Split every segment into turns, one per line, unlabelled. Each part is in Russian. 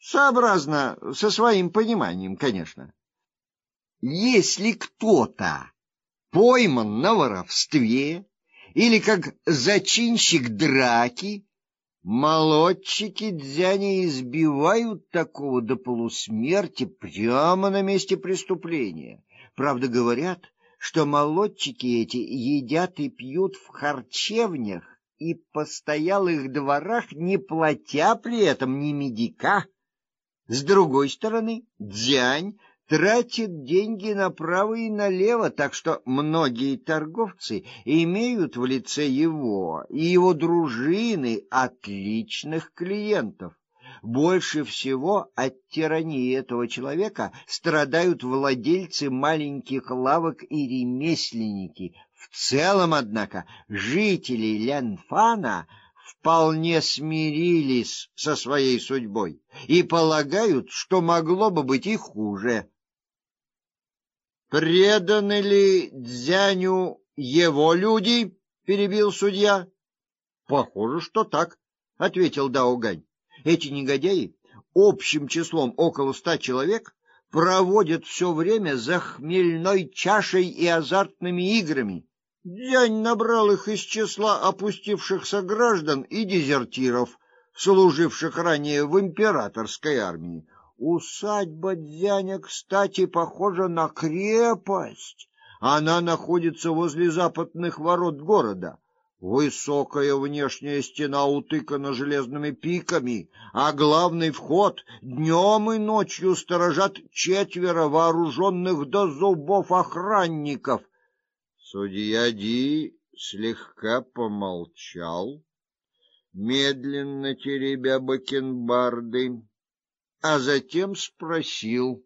Сообразно со своим пониманием, конечно. Если кто-то пойман на воровстве или как зачинщик драки, молодчики дзяня избивают такого до полусмерти прямо на месте преступления. Правда, говорят, что молодчики эти едят и пьют в харчевнях и постоялых дворах, не платя при этом ни медика. С другой стороны, дзянь тратит деньги направо и налево, так что многие торговцы имеют в лице его и его дружины отличных клиентов. Больше всего от тирании этого человека страдают владельцы маленьких лавок и ремесленники. В целом, однако, жители Лянфана вполне смирились со своей судьбой и полагают, что могло бы быть и хуже. Преданы ли Дзяню его люди? перебил судья. Похоже, что так, ответил Даогань. Эти негодяи общим числом около ста человек проводят все время за хмельной чашей и азартными играми. Дянь набрал их из числа опустившихся граждан и дезертиров, служивших ранее в императорской армии. Усадьба Дзяня, кстати, похожа на крепость. Она находится возле западных ворот города. Высокая внешняя стена утыкана железными пиками, а главный вход днем и ночью сторожат четверо вооруженных до зубов охранников. Судья Ди слегка помолчал, медленно теребя бакенбарды, а затем спросил: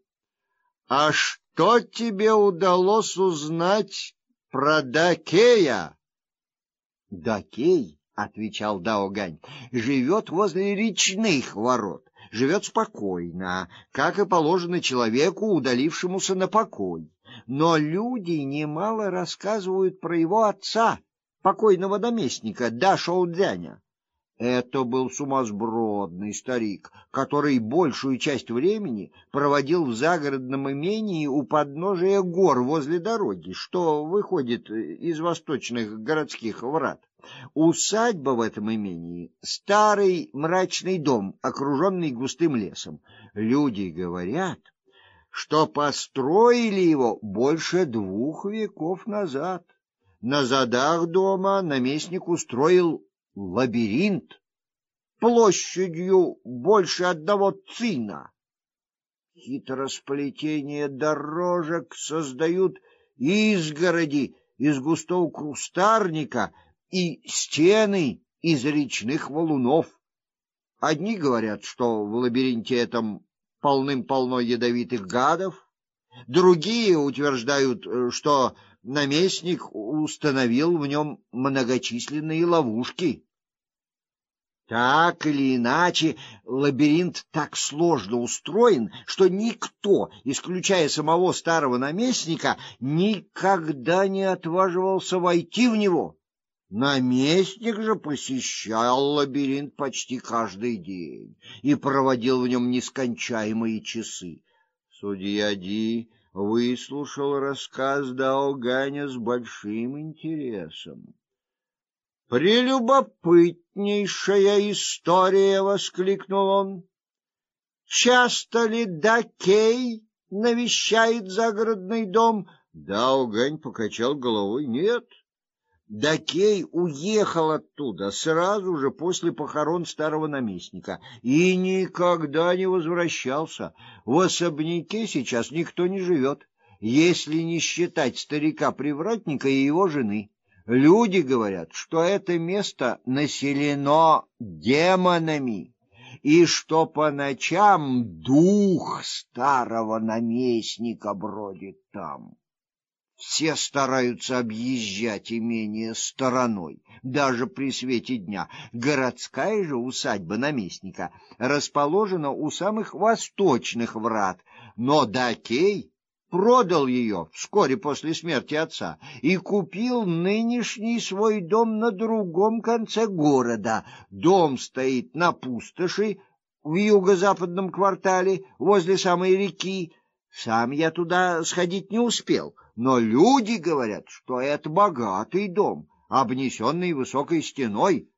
"А что тебе удалось узнать про Дакея?" Дакей, отвечал Даогань, живет возле речных ворот, живет спокойно, как и положено человеку, удалившемуся на покой. Но люди немало рассказывают про его отца, покойного наместника Дашоудзяня. Это был сумасбродный старик, который большую часть времени проводил в загородном имении у подножия гор возле дороги, что выходит из восточных городских врат. Усадьба в этом имении старый мрачный дом, окруженный густым лесом. Люди говорят, что построили его больше двух веков назад. На задах дома наместник устроил лабиринт площадью больше одного цина. Хитросплетение дорожек создают изгороди из густого кустарника и стены из речных валунов. Одни говорят, что в лабиринте этом полным-полно ядовитых гадов, другие утверждают, что наместник установил в нем многочисленные ловушки. Так или иначе, лабиринт так сложно устроен, что никто, исключая самого старого наместника, никогда не отваживался войти в него. Наместник же посещал лабиринт почти каждый день и проводил в нем нескончаемые часы. Судья Ди выслушал рассказ Даоганя с большим интересом. Прелюбопытнейшая история, воскликнул он. Часто ли Дакей навещает загородный дом? Даогань покачал головой. Нет. Дакей уехал оттуда сразу же после похорон старого наместника и никогда не возвращался. В особняке сейчас никто не живет, если не считать старика-привратника и его жены. Люди говорят, что это место населено демонами и что по ночам дух старого наместника бродит там. Все стараются объезжать имение стороной, даже при свете дня. Городская же усадьба наместника расположена у самых восточных врат, но Дакей продал ее вскоре после смерти отца и купил нынешний свой дом на другом конце города. Дом стоит на пустоши в юго-западном квартале, возле самой реки. Сам я туда сходить не успел, но люди говорят, что это богатый дом, обнесенный высокой стеной,